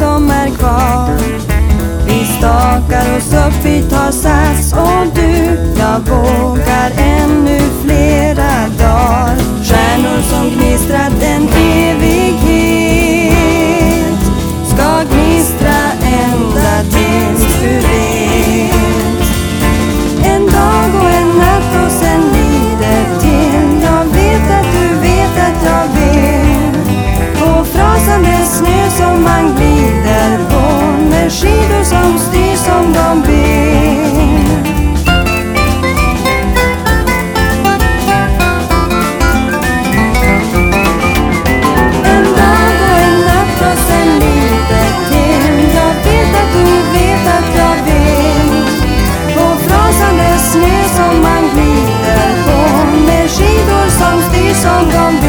de är kvar. Vi stakar oss upp, vi tar sats och du gone, gone.